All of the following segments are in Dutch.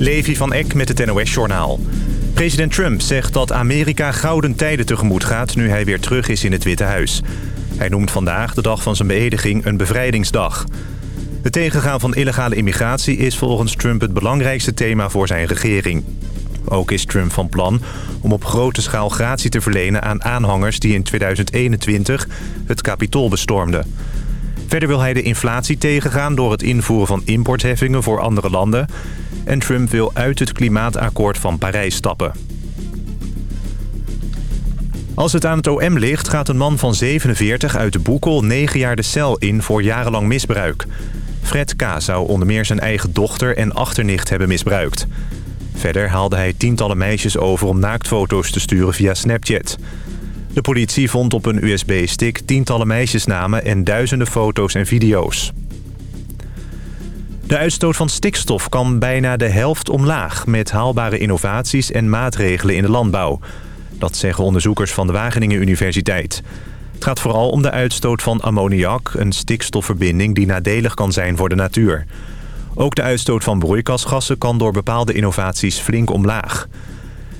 Levi van Eck met het NOS-journaal. President Trump zegt dat Amerika gouden tijden tegemoet gaat... nu hij weer terug is in het Witte Huis. Hij noemt vandaag, de dag van zijn beëdiging, een bevrijdingsdag. Het tegengaan van illegale immigratie is volgens Trump het belangrijkste thema voor zijn regering. Ook is Trump van plan om op grote schaal gratie te verlenen aan aanhangers... die in 2021 het kapitool bestormden. Verder wil hij de inflatie tegengaan door het invoeren van importheffingen voor andere landen. En Trump wil uit het klimaatakkoord van Parijs stappen. Als het aan het OM ligt, gaat een man van 47 uit de Boekel 9 jaar de cel in voor jarenlang misbruik. Fred K. zou onder meer zijn eigen dochter en achternicht hebben misbruikt. Verder haalde hij tientallen meisjes over om naaktfoto's te sturen via Snapchat. De politie vond op een USB-stick tientallen meisjesnamen en duizenden foto's en video's. De uitstoot van stikstof kan bijna de helft omlaag... met haalbare innovaties en maatregelen in de landbouw. Dat zeggen onderzoekers van de Wageningen Universiteit. Het gaat vooral om de uitstoot van ammoniak, een stikstofverbinding... die nadelig kan zijn voor de natuur. Ook de uitstoot van broeikasgassen kan door bepaalde innovaties flink omlaag.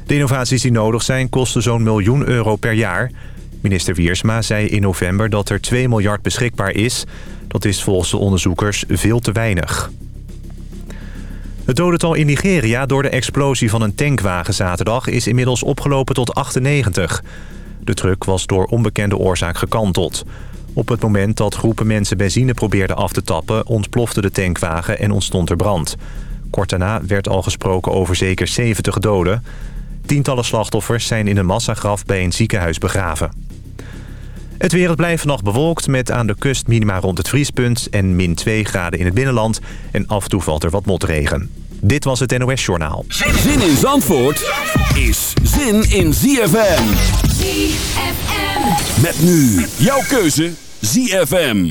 De innovaties die nodig zijn kosten zo'n miljoen euro per jaar. Minister Wiersma zei in november dat er 2 miljard beschikbaar is. Dat is volgens de onderzoekers veel te weinig. Het dodental in Nigeria door de explosie van een tankwagen zaterdag... is inmiddels opgelopen tot 98. De truck was door onbekende oorzaak gekanteld. Op het moment dat groepen mensen benzine probeerden af te tappen... ontplofte de tankwagen en ontstond er brand. Kort daarna werd al gesproken over zeker 70 doden. Tientallen slachtoffers zijn in een massagraf bij een ziekenhuis begraven. Het weer blijft vannacht bewolkt met aan de kust minima rond het vriespunt... en min 2 graden in het binnenland en af en toe valt er wat motregen. Dit was het NOS Journaal. Zin in Zandvoort is zin in ZFM. ZFM. Met nu jouw keuze ZFM.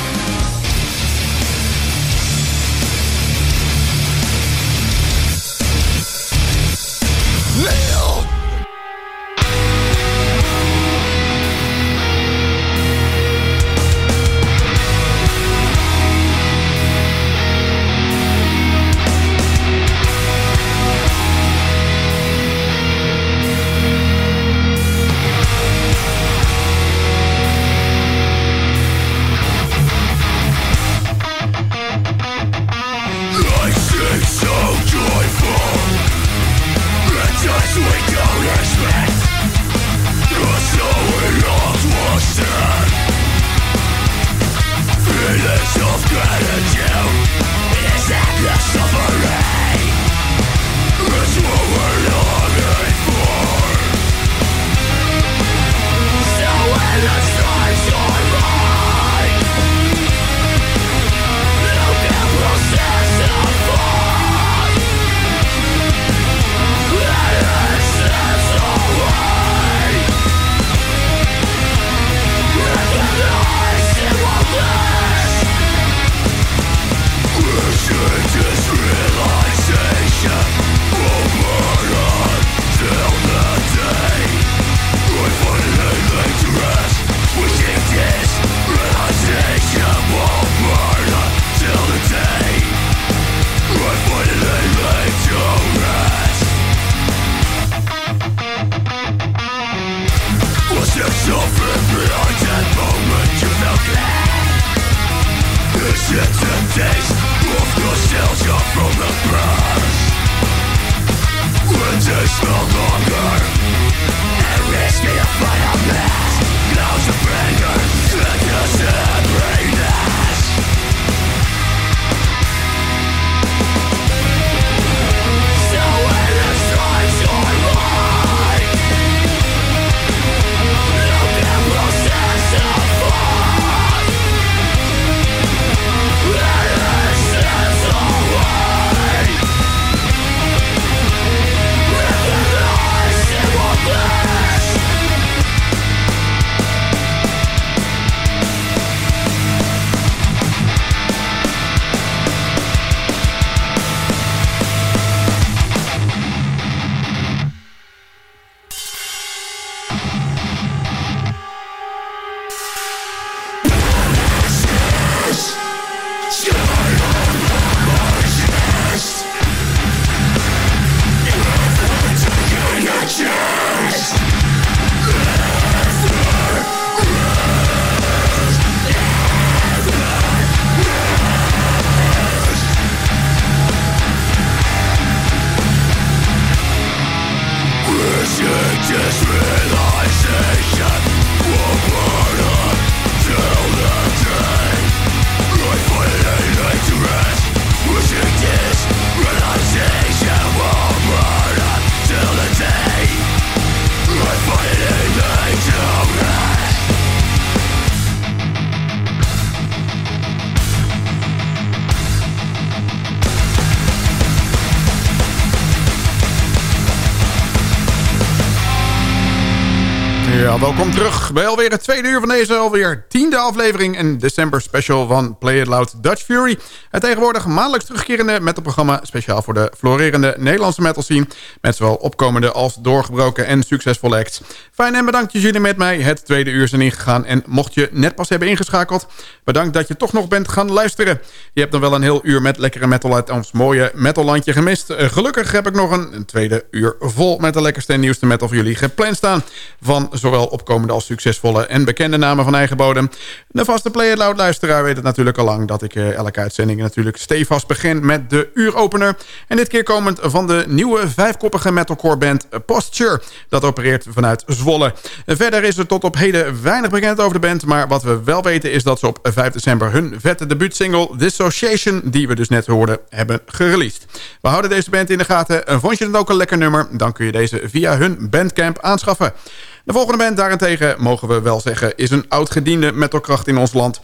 Welkom terug bij alweer het tweede uur van deze alweer tiende aflevering... en december special van Play It Loud Dutch Fury. Het tegenwoordig maandelijks terugkerende metalprogramma... speciaal voor de florerende Nederlandse metal scene... met zowel opkomende als doorgebroken en succesvolle acts. Fijn en bedankt dat jullie met mij het tweede uur zijn ingegaan... en mocht je net pas hebben ingeschakeld... bedankt dat je toch nog bent gaan luisteren. Je hebt nog wel een heel uur met lekkere metal uit ons mooie metallandje gemist. Eh, gelukkig heb ik nog een tweede uur vol met de lekkerste en nieuwste metal voor jullie gepland staan... van zowel opkomende als succesvolle en bekende namen van eigen bodem. De vaste Play It Loud luisteraar weet het natuurlijk al lang... dat ik uh, elke uitzending natuurlijk stevast begin met de uuropener. En dit keer komend van de nieuwe vijfkoppige metalcore band Posture. Dat opereert vanuit Zwolle. Verder is er tot op heden weinig bekend over de band... maar wat we wel weten is dat ze op 5 december hun vette debuutsingle Dissociation... die we dus net hoorden, hebben gereleased. We houden deze band in de gaten. Vond je het ook een lekker nummer? Dan kun je deze via hun bandcamp aanschaffen. De volgende band daarentegen, mogen we wel zeggen... is een oud-gediende metalkracht in ons land.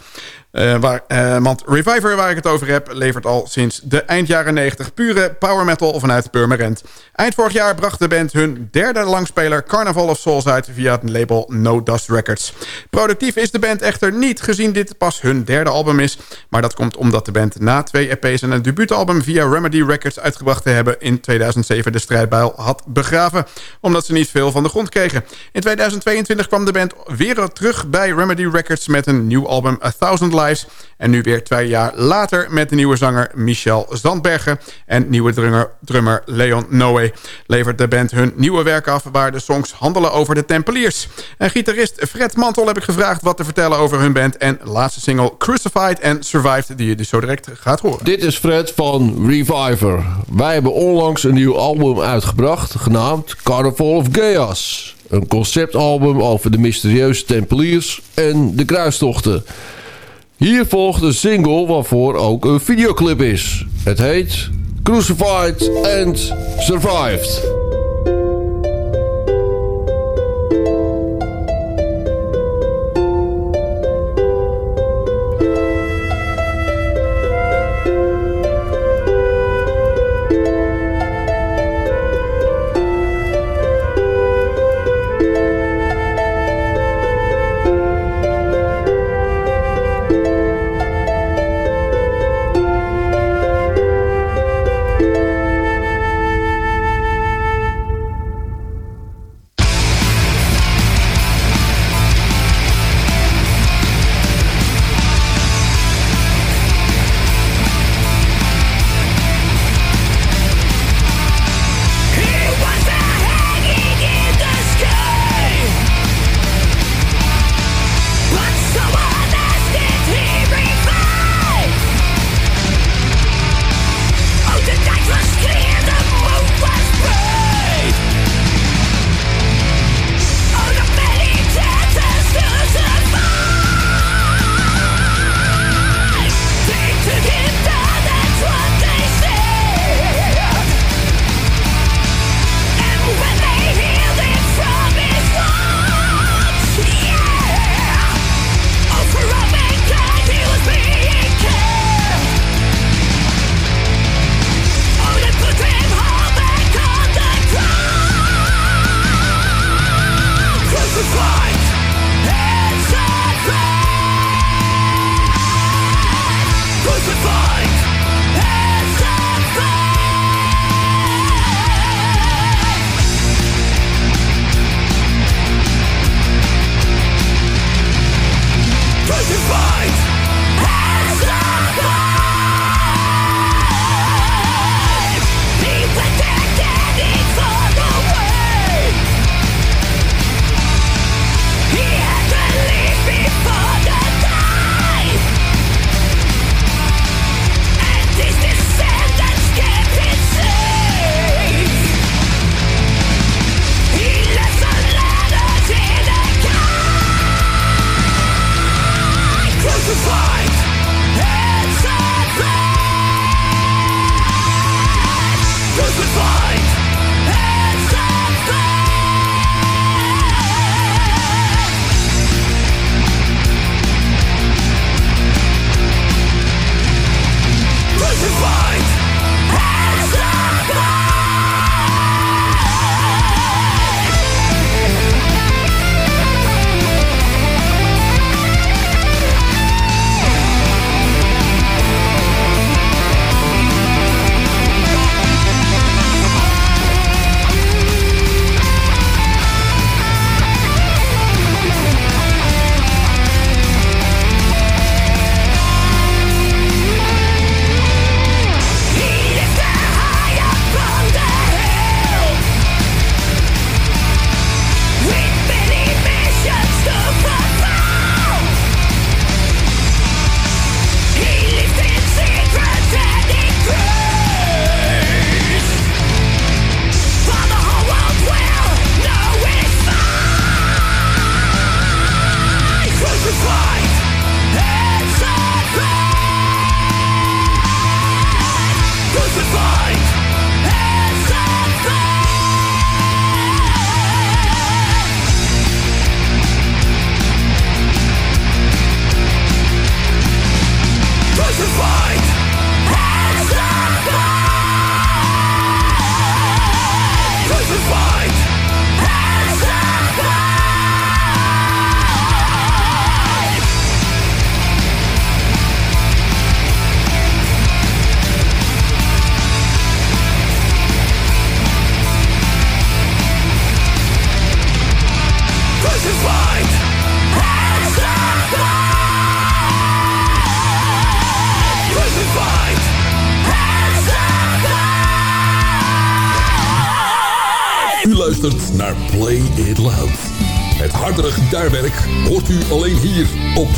Uh, waar, uh, want Reviver, waar ik het over heb, levert al sinds de eind jaren 90 pure power metal vanuit Purmerend. Eind vorig jaar bracht de band hun derde langspeler Carnival of Souls uit via het label No Dust Records. Productief is de band echter niet, gezien dit pas hun derde album is. Maar dat komt omdat de band na twee EP's en een debuutalbum via Remedy Records uitgebracht te hebben in 2007 de strijdbijl had begraven. Omdat ze niet veel van de grond kregen. In 2022 kwam de band weer terug bij Remedy Records met een nieuw album A Thousand Lives. En nu weer twee jaar later met de nieuwe zanger Michel Zandbergen... en nieuwe drummer, drummer Leon Noé levert de band hun nieuwe werk af... waar de songs handelen over de Tempeliers. En gitarist Fred Mantel heb ik gevraagd wat te vertellen over hun band... en laatste single Crucified and Survived, die je dus zo direct gaat horen. Dit is Fred van Reviver. Wij hebben onlangs een nieuw album uitgebracht... genaamd Carnival of Chaos. Een conceptalbum over de mysterieuze Tempeliers en de kruistochten... Hier volgt een single waarvoor ook een videoclip is. Het heet Crucified and Survived.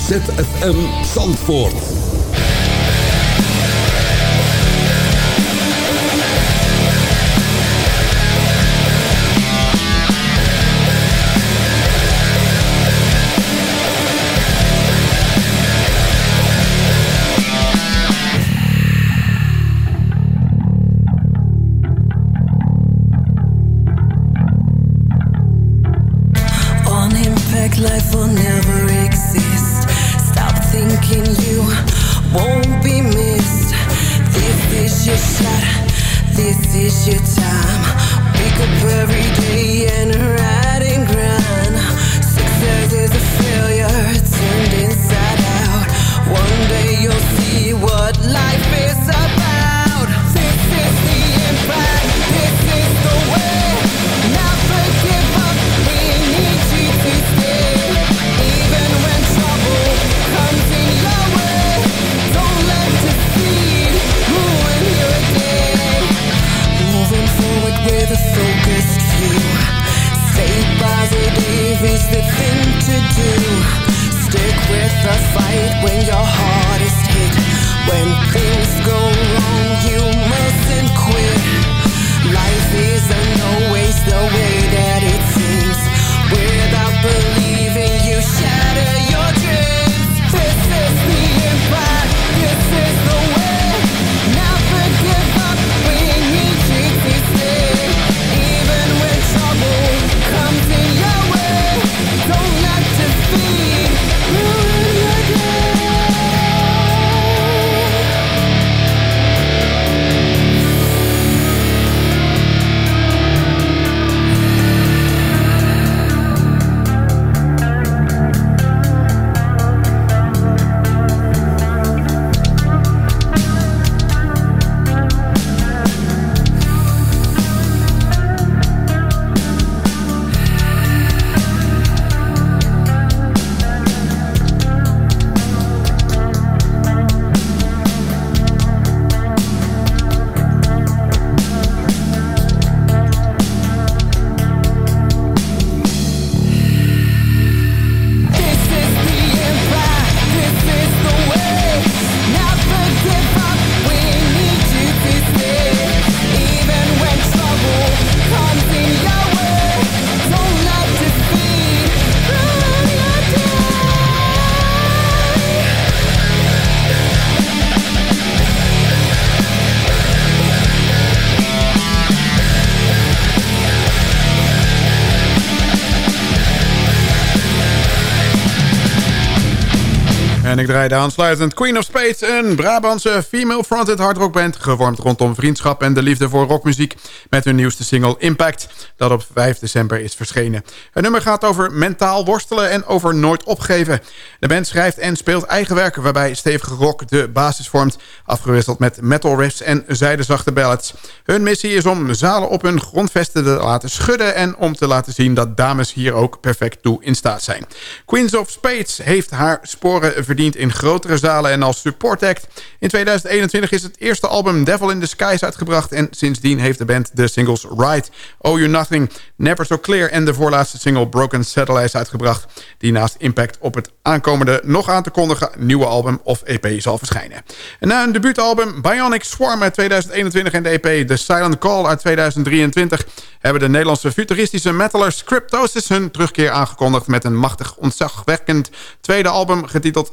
ZFM Zandvoort. Draaide aansluitend Queen of Spades, een Brabantse female-fronted hardrockband... gevormd rondom vriendschap en de liefde voor rockmuziek... met hun nieuwste single Impact, dat op 5 december is verschenen. Het nummer gaat over mentaal worstelen en over nooit opgeven. De band schrijft en speelt eigen werk... waarbij stevige rock de basis vormt... afgewisseld met metal riffs en zijdezachte ballads. Hun missie is om zalen op hun grondvesten te laten schudden... en om te laten zien dat dames hier ook perfect toe in staat zijn. Queens of Spades heeft haar sporen verdiend in grotere zalen en als support act. In 2021 is het eerste album Devil in the Skies uitgebracht... en sindsdien heeft de band de singles Ride, Oh You Nothing, Never So Clear... en de voorlaatste single Broken Satellites uitgebracht... die naast Impact op het aankomende nog aan te kondigen... nieuwe album of EP zal verschijnen. En na een debuutalbum Bionic Swarm uit 2021 en de EP The Silent Call uit 2023... hebben de Nederlandse futuristische metalers Cryptosis hun terugkeer aangekondigd... met een machtig, ontzagwekkend tweede album getiteld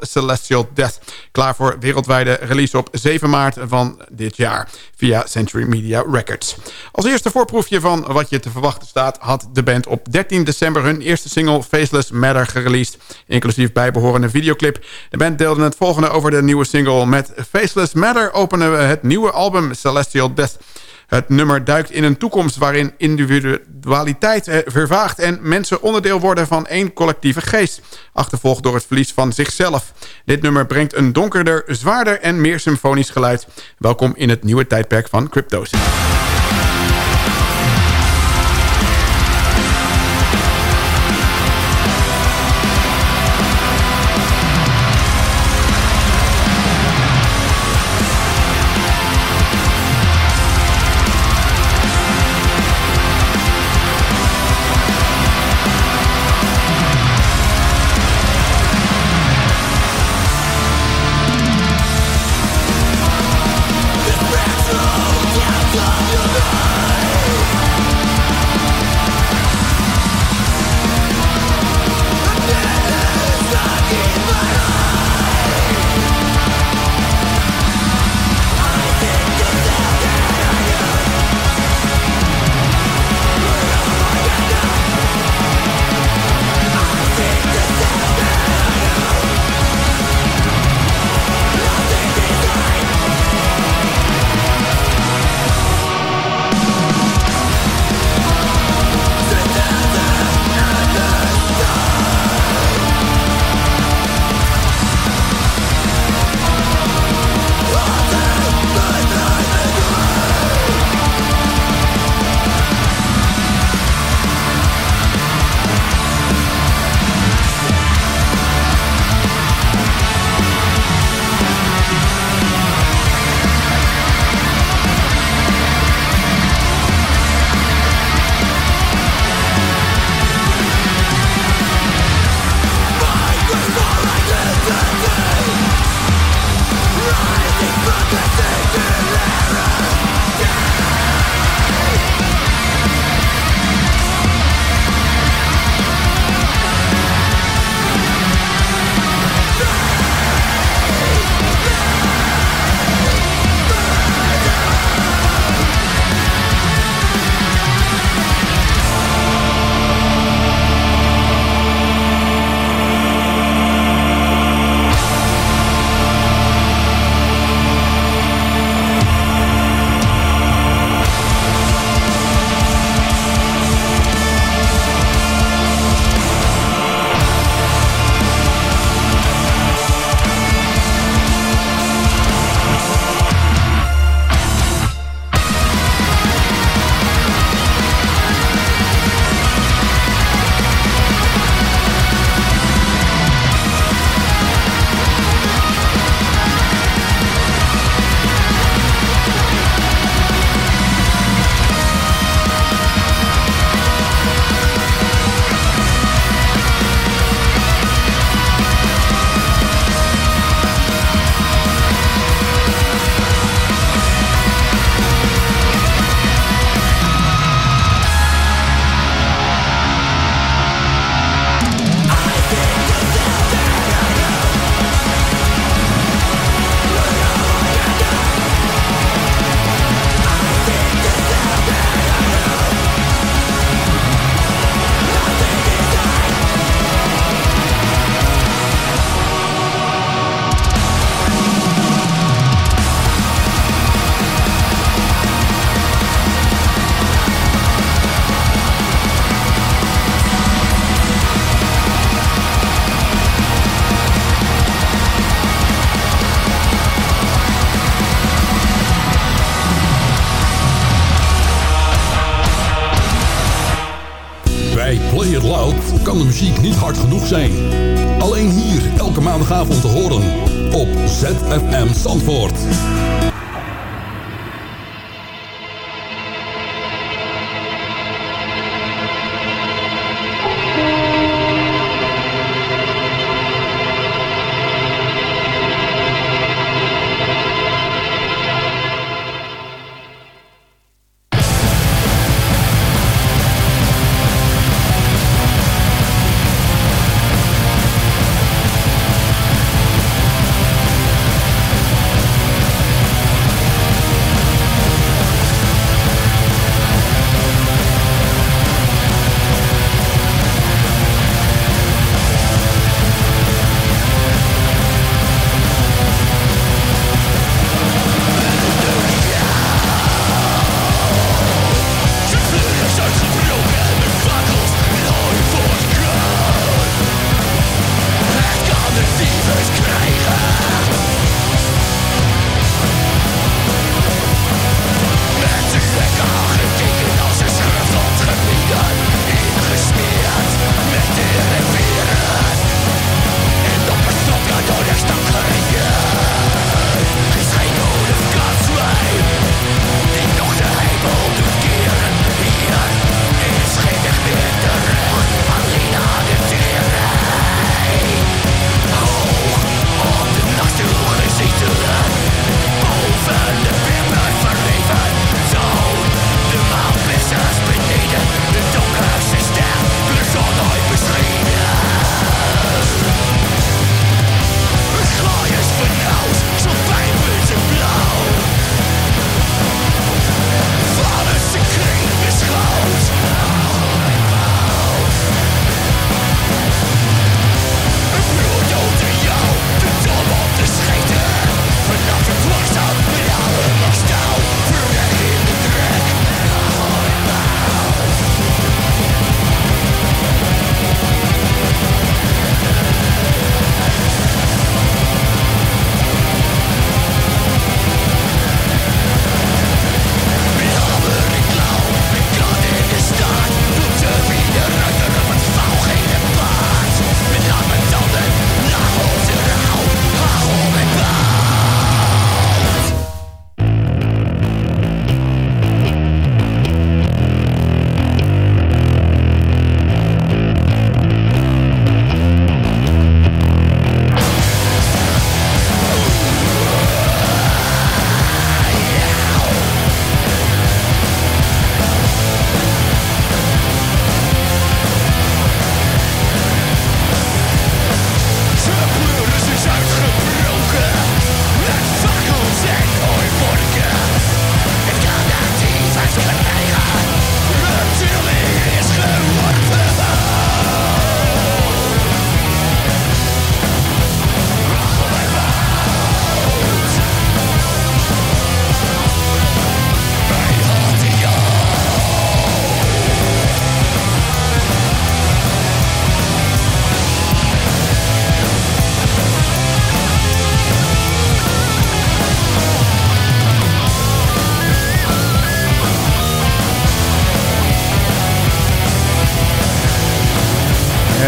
Celestial Death. Klaar voor wereldwijde release op 7 maart van dit jaar via Century Media Records. Als eerste voorproefje van wat je te verwachten staat... had de band op 13 december hun eerste single Faceless Matter gereleased... inclusief bijbehorende videoclip. De band deelde het volgende over de nieuwe single... met Faceless Matter openen we het nieuwe album Celestial Death... Het nummer duikt in een toekomst waarin individualiteit eh, vervaagt... en mensen onderdeel worden van één collectieve geest... achtervolgd door het verlies van zichzelf. Dit nummer brengt een donkerder, zwaarder en meer symfonisch geluid. Welkom in het nieuwe tijdperk van Cryptosis.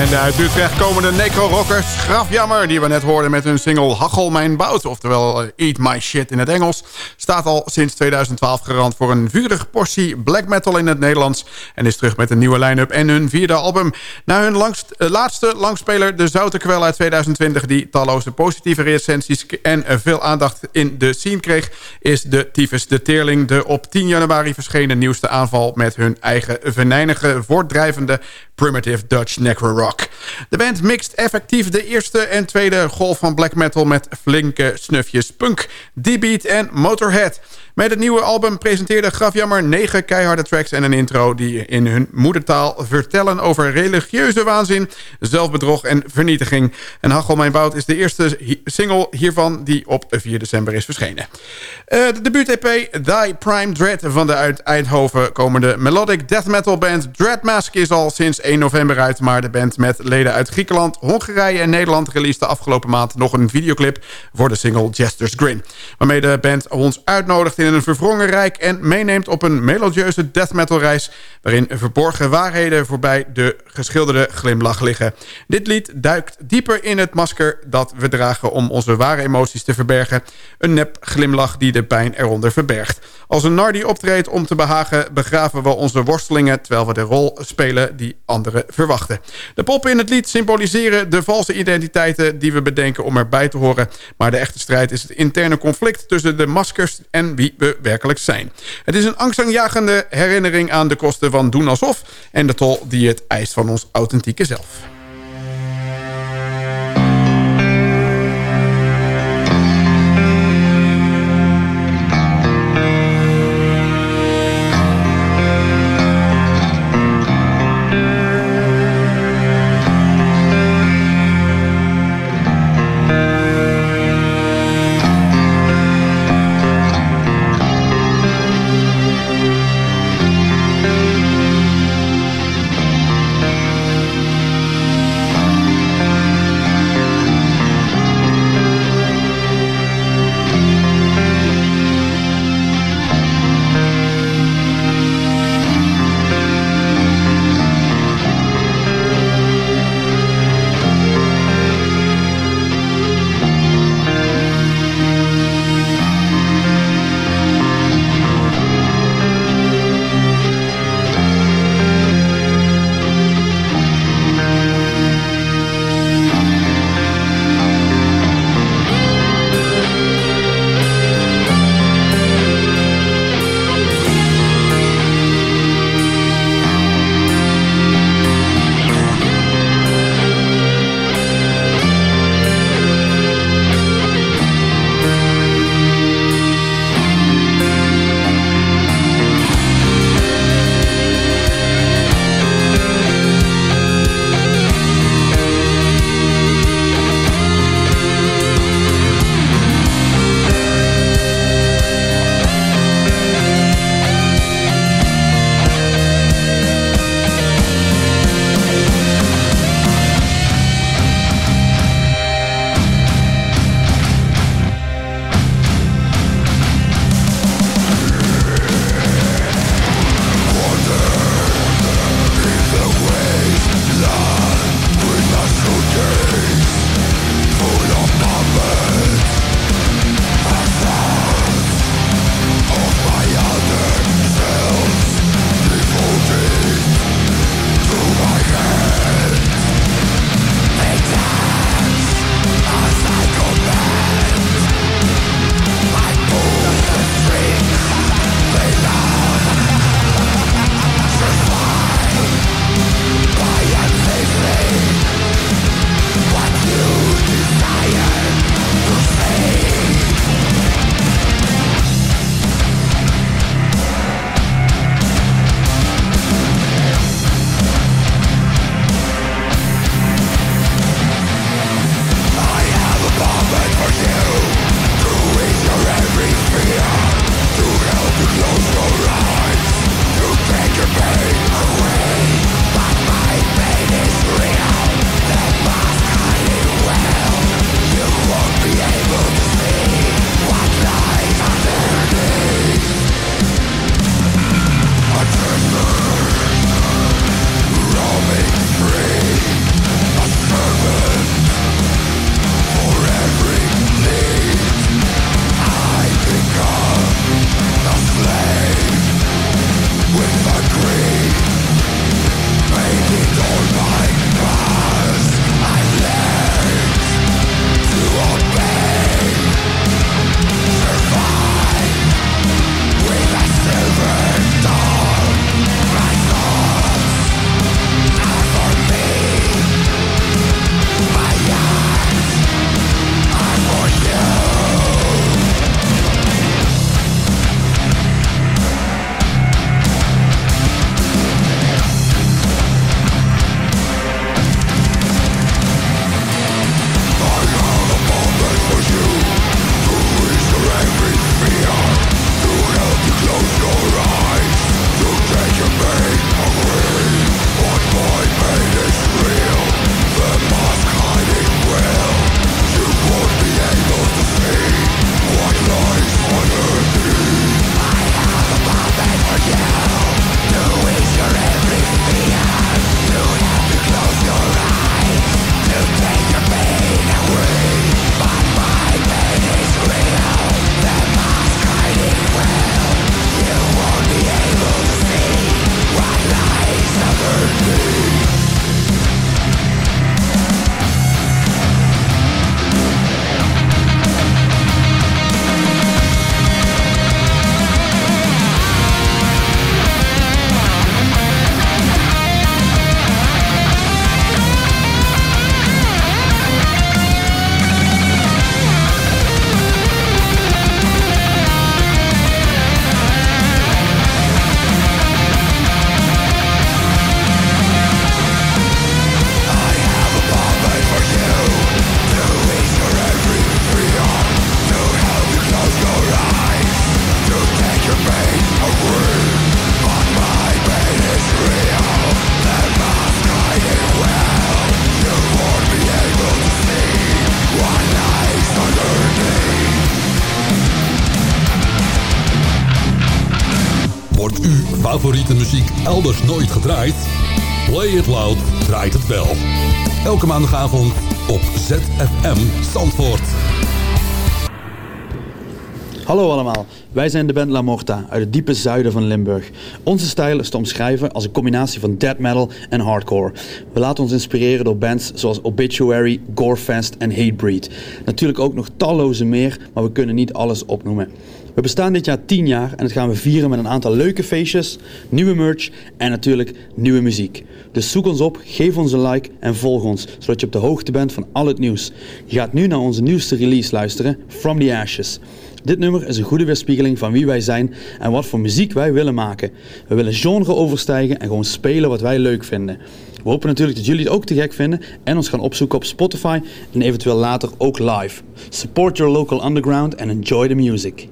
De uit Utrecht komende necro-rockers Grafjammer... die we net hoorden met hun single Hachel Mijn Bout... oftewel eh, Eat My Shit in het Engels... staat al sinds 2012 garant voor een vurige portie black metal in het Nederlands... en is terug met een nieuwe line-up en hun vierde album. Na hun uh, laatste langspeler De Zoute Kwel uit 2020... die talloze positieve recensies en veel aandacht in de scene kreeg... is de Tyfus de Teerling de op 10 januari verschenen nieuwste aanval... met hun eigen venijnige, voortdrijvende Primitive Dutch Necro Rock. De band mixt effectief de eerste en tweede golf van black metal... met flinke snufjes punk, D-beat en motorhead. Met het nieuwe album presenteerde Grafjammer negen keiharde tracks en een intro... die in hun moedertaal vertellen over religieuze waanzin... zelfbedrog en vernietiging. En Hachel Mijn Woud is de eerste single hiervan... die op 4 december is verschenen. Uh, de debuut-EP Die Prime Dread van de uit Eindhoven komende melodic death metal band Dreadmask... is al sinds 1 november uit, maar de band met leden uit Griekenland, Hongarije en Nederland... released de afgelopen maand nog een videoclip voor de single Jester's Grin. Waarmee de band ons uitnodigt in in een verwrongen rijk... en meeneemt op een melodieuze death metal reis... waarin verborgen waarheden voorbij de geschilderde glimlach liggen. Dit lied duikt dieper in het masker dat we dragen... om onze ware emoties te verbergen. Een nep glimlach die de pijn eronder verbergt. Als een nar die optreedt om te behagen... begraven we onze worstelingen... terwijl we de rol spelen die anderen verwachten. De poppen in het lied symboliseren de valse identiteiten... die we bedenken om erbij te horen. Maar de echte strijd is het interne conflict tussen de maskers en wie we werkelijk zijn. Het is een angstaanjagende herinnering aan de kosten van doen alsof... en de tol die het eist van ons authentieke zelf. Elders nooit gedraaid? Play It Loud draait het wel. Elke maandagavond op ZFM Zandvoort. Hallo allemaal, wij zijn de band La Morta uit het diepe zuiden van Limburg. Onze stijl is te omschrijven als een combinatie van death metal en hardcore. We laten ons inspireren door bands zoals Obituary, Gorefest en Hatebreed. Natuurlijk ook nog talloze meer, maar we kunnen niet alles opnoemen. We bestaan dit jaar 10 jaar en dat gaan we vieren met een aantal leuke feestjes, nieuwe merch en natuurlijk nieuwe muziek. Dus zoek ons op, geef ons een like en volg ons, zodat je op de hoogte bent van al het nieuws. Je gaat nu naar onze nieuwste release luisteren, From the Ashes. Dit nummer is een goede weerspiegeling van wie wij zijn en wat voor muziek wij willen maken. We willen genre overstijgen en gewoon spelen wat wij leuk vinden. We hopen natuurlijk dat jullie het ook te gek vinden en ons gaan opzoeken op Spotify en eventueel later ook live. Support your local underground and enjoy the music.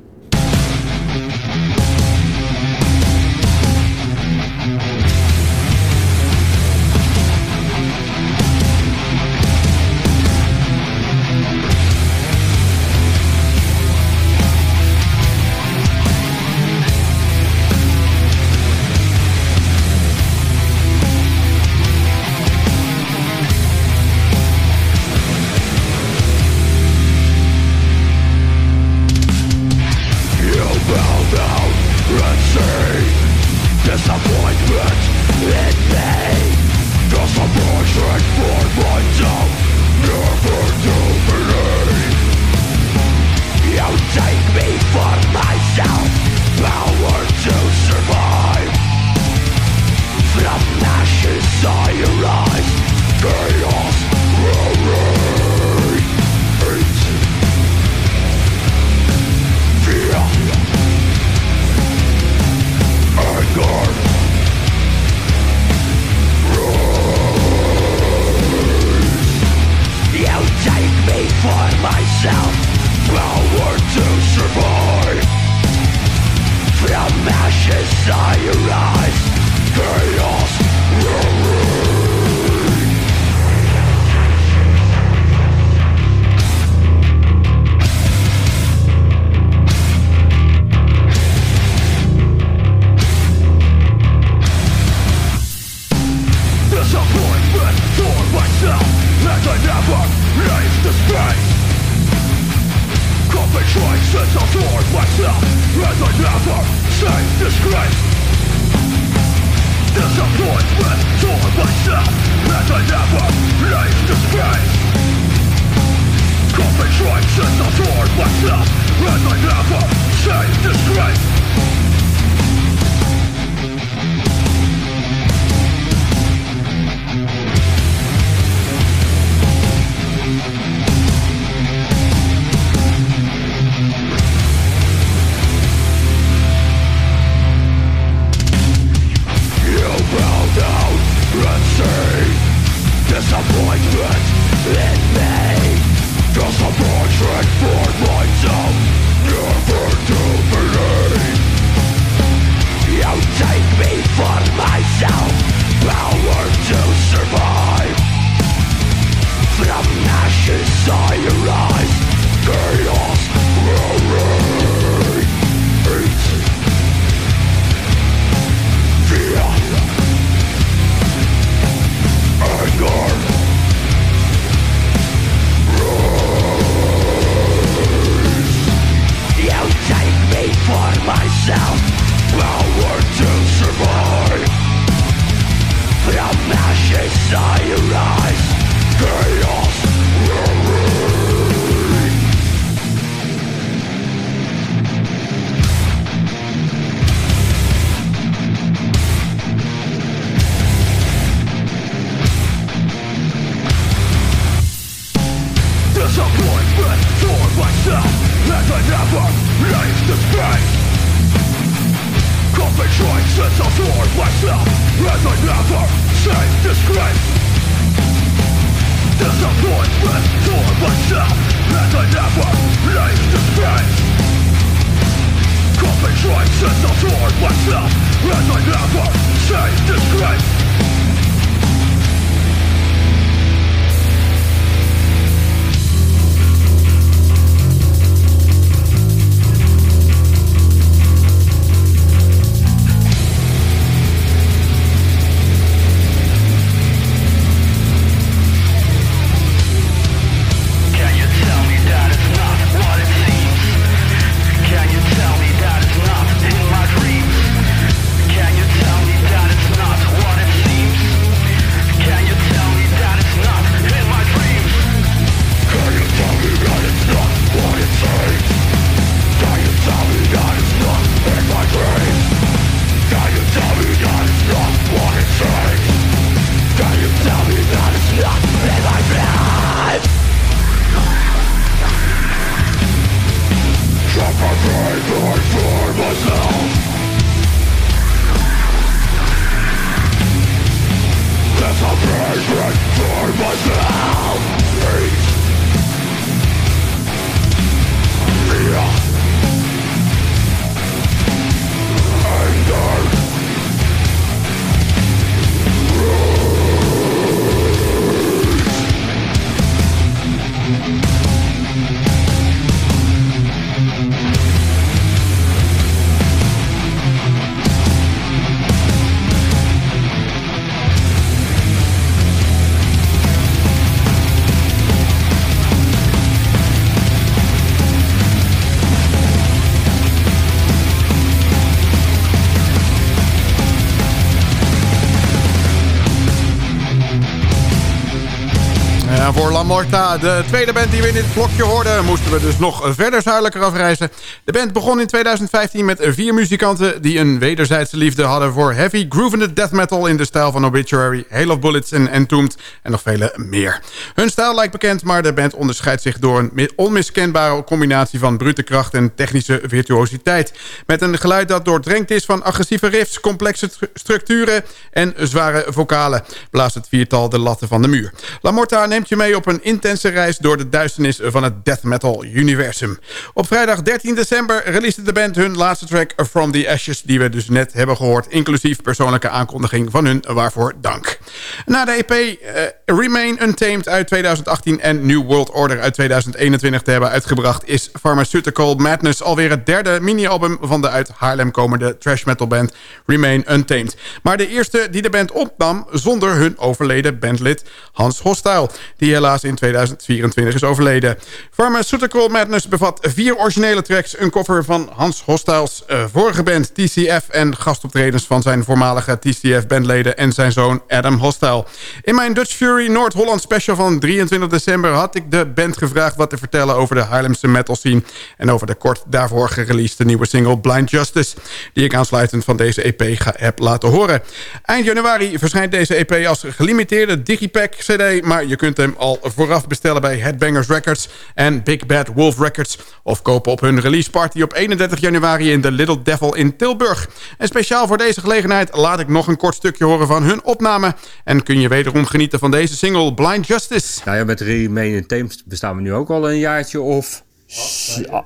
La Morta, de tweede band die we in dit blokje hoorden... moesten we dus nog verder zuidelijker afreizen. De band begon in 2015 met vier muzikanten... die een wederzijdse liefde hadden voor heavy groovende death metal... in de stijl van Obituary, Hail of Bullets en Entombed en nog vele meer. Hun stijl lijkt bekend, maar de band onderscheidt zich... door een onmiskenbare combinatie van brute kracht en technische virtuositeit. Met een geluid dat doordrenkt is van agressieve riffs... complexe structuren en zware vocalen... blaast het viertal de latten van de muur. La Morta neemt je mee op een intense reis door de duisternis van het death metal universum. Op vrijdag 13 december releasede de band hun laatste track From the Ashes... die we dus net hebben gehoord, inclusief persoonlijke aankondiging van hun, waarvoor dank. Na de EP eh, Remain Untamed uit 2018 en New World Order uit 2021 te hebben uitgebracht... is Pharmaceutical Madness alweer het derde mini-album van de uit Haarlem komende trash metal band Remain Untamed. Maar de eerste die de band opnam zonder hun overleden bandlid Hans Hostile die helaas in 2024 is overleden. Pharmaceutical Madness bevat vier originele tracks... een cover van Hans Hostiles uh, vorige band TCF... en gastoptredens van zijn voormalige TCF-bandleden... en zijn zoon Adam Hostile. In mijn Dutch Fury Noord-Holland special van 23 december... had ik de band gevraagd wat te vertellen over de Haarlemse metal scene... en over de kort daarvoor gereleasede nieuwe single Blind Justice... die ik aansluitend van deze EP ga, heb laten horen. Eind januari verschijnt deze EP als gelimiteerde digipack CD... maar je kunt hem al vooraf bestellen bij Headbangers Records en Big Bad Wolf Records. Of kopen op hun release party op 31 januari in The Little Devil in Tilburg. En speciaal voor deze gelegenheid laat ik nog een kort stukje horen van hun opname. En kun je wederom genieten van deze single Blind Justice. Nou ja, met Remain in Thames bestaan we nu ook al een jaartje of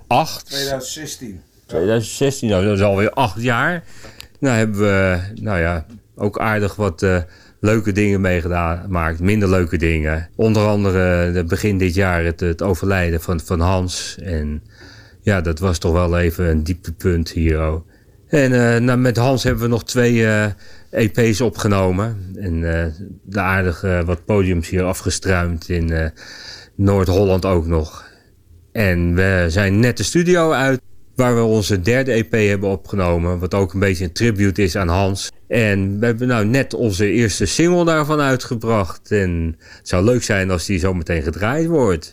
acht. 2016. 2016, nou dat is alweer acht jaar. Nou hebben we, nou ja, ook aardig wat... Uh, leuke dingen meegemaakt, minder leuke dingen. Onder andere de begin dit jaar het, het overlijden van, van Hans. En ja, dat was toch wel even een dieptepunt hier. En uh, nou, met Hans hebben we nog twee uh, eh, EP's opgenomen. En uh, de aardige wat podiums hier afgestruimd in Noord-Holland ook nog. En we zijn net de studio uit waar we onze derde EP hebben opgenomen. Wat ook een beetje een tribute is aan Hans. En we hebben nou net onze eerste single daarvan uitgebracht. En het zou leuk zijn als die zo meteen gedraaid wordt.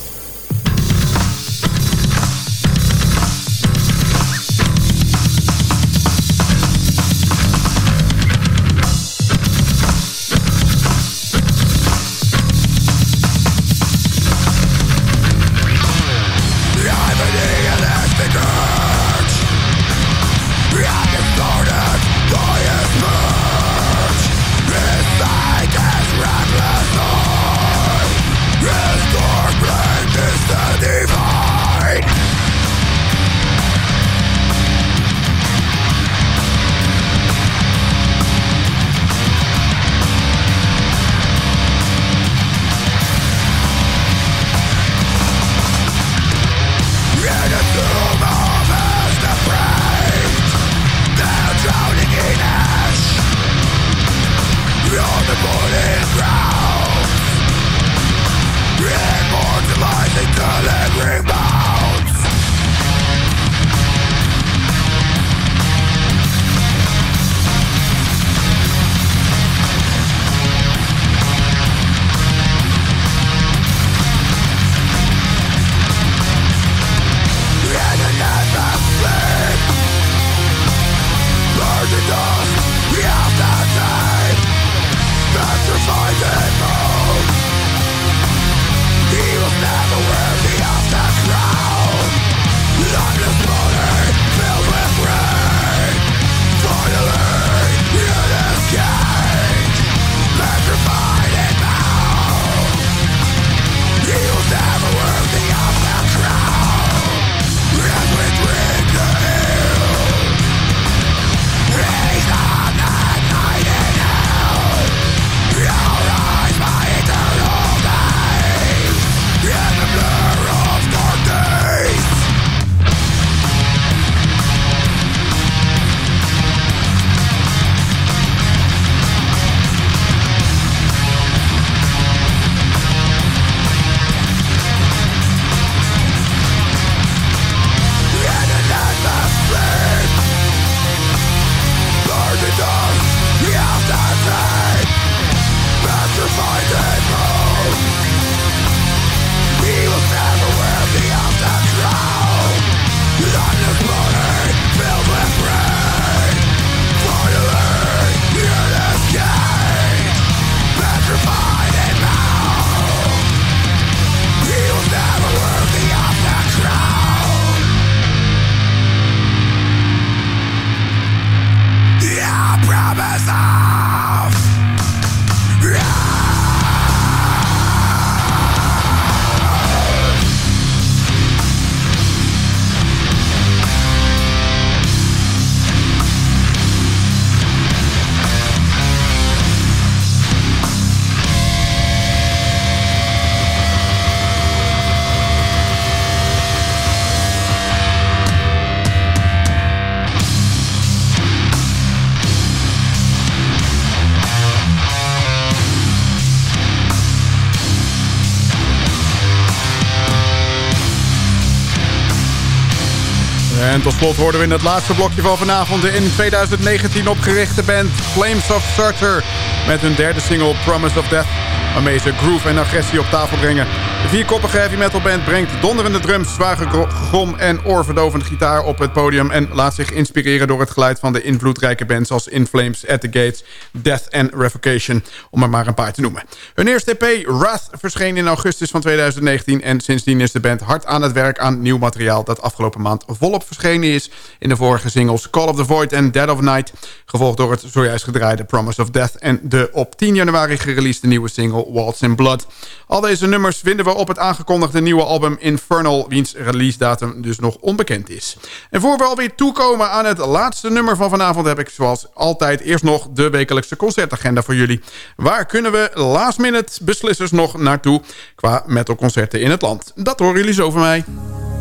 Tot slot hoorden we in het laatste blokje van vanavond... de in 2019 opgerichte band Flames of Surter... met hun derde single Promise of Death... waarmee ze groove en agressie op tafel brengen. De vierkoppige heavy metal band brengt donderende drums... zware grom en oorverdovende gitaar op het podium... en laat zich inspireren door het geluid van de invloedrijke bands... als In Flames, At The Gates, Death and Revocation... om er maar een paar te noemen. Hun eerste EP, Wrath, verscheen in augustus van 2019... en sindsdien is de band hard aan het werk aan nieuw materiaal... dat afgelopen maand volop verschenen is... in de vorige singles Call of the Void en Dead of Night... gevolgd door het zojuist gedraaide Promise of Death... en de op 10 januari gereleasede nieuwe single Waltz in Blood. Al deze nummers vinden we op het aangekondigde nieuwe album Infernal... wiens release datum dus nog onbekend is. En voor we alweer toekomen aan het laatste nummer van vanavond... heb ik zoals altijd eerst nog de wekelijkse concertagenda voor jullie. Waar kunnen we last minute beslissers nog naartoe... qua metalconcerten in het land? Dat horen jullie zo van mij.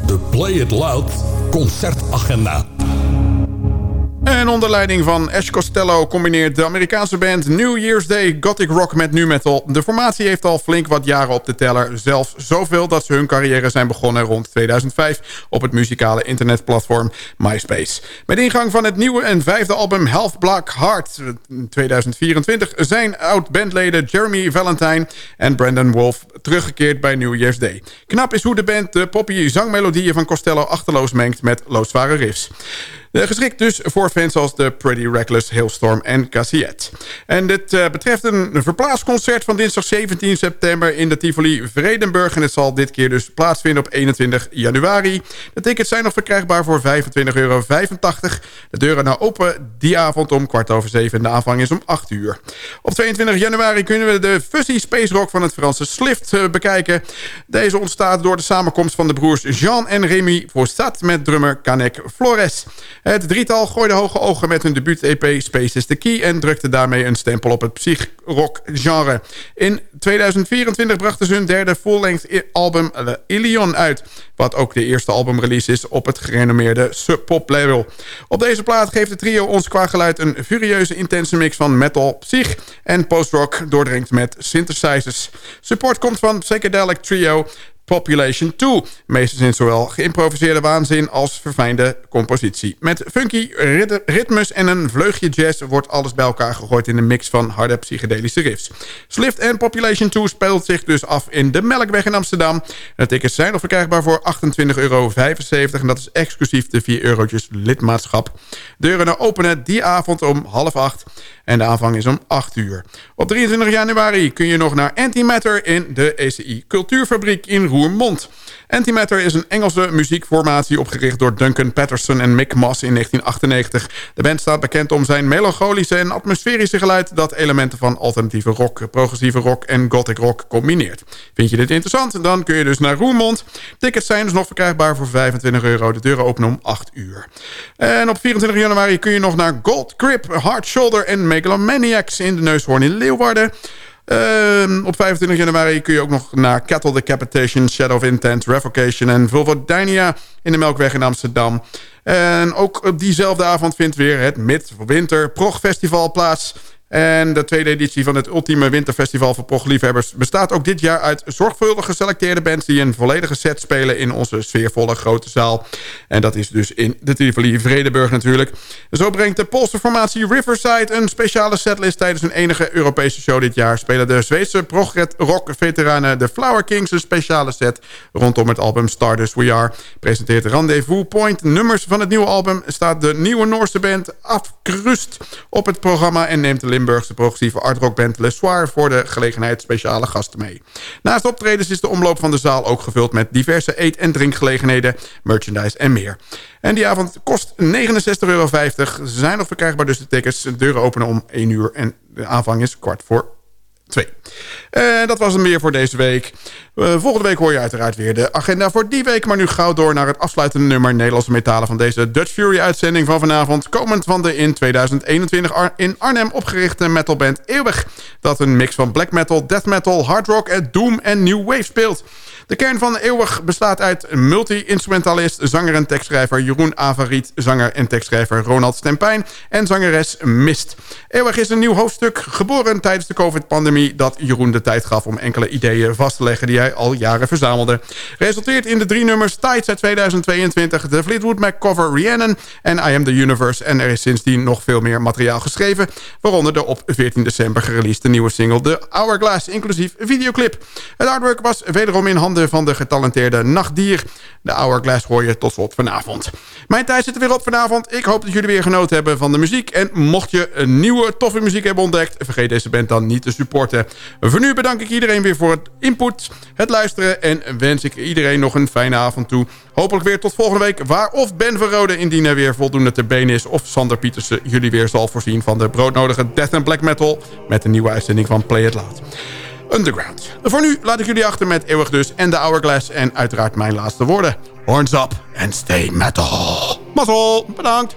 De Play It Loud concertagenda. En onder leiding van Ash Costello combineert de Amerikaanse band New Year's Day gothic rock met nu metal. De formatie heeft al flink wat jaren op de teller. Zelfs zoveel dat ze hun carrière zijn begonnen rond 2005 op het muzikale internetplatform MySpace. Met ingang van het nieuwe en vijfde album Half Black Heart 2024 zijn oud-bandleden Jeremy Valentine en Brandon Wolf teruggekeerd bij New Year's Day. Knap is hoe de band de poppy zangmelodieën van Costello achterloos mengt met loodzware riffs. Uh, geschikt dus voor fans als de Pretty Reckless, Hailstorm en Cassiette. En dit uh, betreft een verplaatsconcert van dinsdag 17 september in de Tivoli Vredenburg. En het zal dit keer dus plaatsvinden op 21 januari. De tickets zijn nog verkrijgbaar voor 25,85 euro. De deuren nou open die avond om kwart over zeven en de aanvang is om 8 uur. Op 22 januari kunnen we de Fuzzy Space Rock van het Franse Slift uh, bekijken. Deze ontstaat door de samenkomst van de broers Jean en Rémi Fossat met drummer Canek Flores. Het drietal gooide hoge ogen met hun debuut-EP Space is the Key... en drukte daarmee een stempel op het psych-rock-genre. In 2024 brachten ze hun derde full-length album Ilion uit... wat ook de eerste albumrelease is op het gerenommeerde sub-pop-label. Op deze plaat geeft het trio ons qua geluid een furieuze intense mix van metal, psych en post-rock... doordringt met synthesizers. Support komt van Psychedelic Trio... Population 2. Meestens in zowel geïmproviseerde waanzin als verfijnde compositie. Met funky ritmes en een vleugje jazz wordt alles bij elkaar gegooid in een mix van harde psychedelische riffs. Slift en Population 2 speelt zich dus af in de Melkweg in Amsterdam. De tickets zijn nog verkrijgbaar voor 28,75 euro en dat is exclusief de 4 eurotjes lidmaatschap. Deuren openen die avond om half acht en de aanvang is om 8 uur. Op 23 januari kun je nog naar Antimatter in de ECI Cultuurfabriek in Roermond. Antimatter is een Engelse muziekformatie opgericht door Duncan Patterson en Mick Moss in 1998. De band staat bekend om zijn melancholische en atmosferische geluid... dat elementen van alternatieve rock, progressieve rock en gothic rock combineert. Vind je dit interessant? Dan kun je dus naar Roermond. Tickets zijn dus nog verkrijgbaar voor 25 euro. De deuren openen om 8 uur. En op 24 januari kun je nog naar Gold Grip, Hard Shoulder en Megalomaniacs in de Neushoorn in Leeuwarden... Uh, op 25 januari kun je ook nog naar Cattle Decapitation, Shadow of Intent, Revocation en Vulvodynia in de Melkweg in Amsterdam. En ook op diezelfde avond vindt weer het Midwinter Prog Festival plaats. En de tweede editie van het ultieme winterfestival voor progliefhebbers... bestaat ook dit jaar uit zorgvuldig geselecteerde bands... die een volledige set spelen in onze sfeervolle grote zaal. En dat is dus in de Tivoli Vredeburg natuurlijk. Zo brengt de Poolse formatie Riverside een speciale setlist... tijdens hun enige Europese show dit jaar. Spelen de Zweedse prog-rock-veteranen The Flower Kings... een speciale set rondom het album Stardust We Are. Presenteert Rendezvous Point nummers van het nieuwe album... staat de nieuwe Noorse band Afkrust op het programma... en neemt de Limburgse progressieve artrockband Le Soir... voor de gelegenheid speciale gasten mee. Naast optredens is de omloop van de zaal ook gevuld... met diverse eet- en drinkgelegenheden, merchandise en meer. En die avond kost 69,50 euro. Ze zijn nog verkrijgbaar, dus de tickets. De deuren openen om 1 uur en de aanvang is kwart voor 2. En dat was hem weer voor deze week. Uh, volgende week hoor je uiteraard weer de agenda voor die week. Maar nu gauw door naar het afsluitende nummer Nederlandse metalen van deze Dutch Fury uitzending van vanavond. Komend van de in 2021 Ar in Arnhem opgerichte metalband Eeuwig. Dat een mix van black metal, death metal, hard rock, doom en new wave speelt. De kern van Eeuwig bestaat uit multi-instrumentalist, zanger en tekstschrijver Jeroen Avariet, zanger en tekstschrijver Ronald Stempijn en zangeres Mist. Eeuwig is een nieuw hoofdstuk, geboren tijdens de COVID-pandemie, dat Jeroen de tijd gaf om enkele ideeën vast te leggen die hij al jaren verzamelde. Resulteert in de drie nummers Tides uit 2022, de Fleetwood Mac cover Rhiannon en I Am The Universe. En er is sindsdien nog veel meer materiaal geschreven, waaronder de op 14 december gereleasede nieuwe single The Hourglass, inclusief videoclip. Het artwork was wederom in handen van de getalenteerde Nachtdier. De Hourglass hoor je tot slot vanavond. Mijn tijd zit er weer op vanavond. Ik hoop dat jullie weer genoten hebben van de muziek. En mocht je een nieuwe toffe muziek hebben ontdekt... vergeet deze band dan niet te supporten. Voor nu bedank ik iedereen weer voor het input, het luisteren... en wens ik iedereen nog een fijne avond toe. Hopelijk weer tot volgende week... waar of Ben Verrode indien er weer voldoende te been is... of Sander Pietersen jullie weer zal voorzien van de broodnodige Death and Black Metal... met een nieuwe uitzending van Play It Loud. Underground. Voor nu laat ik jullie achter met Eeuwig Dus en de Hourglass. En uiteraard mijn laatste woorden. Horns up and stay metal. Mazzel, bedankt.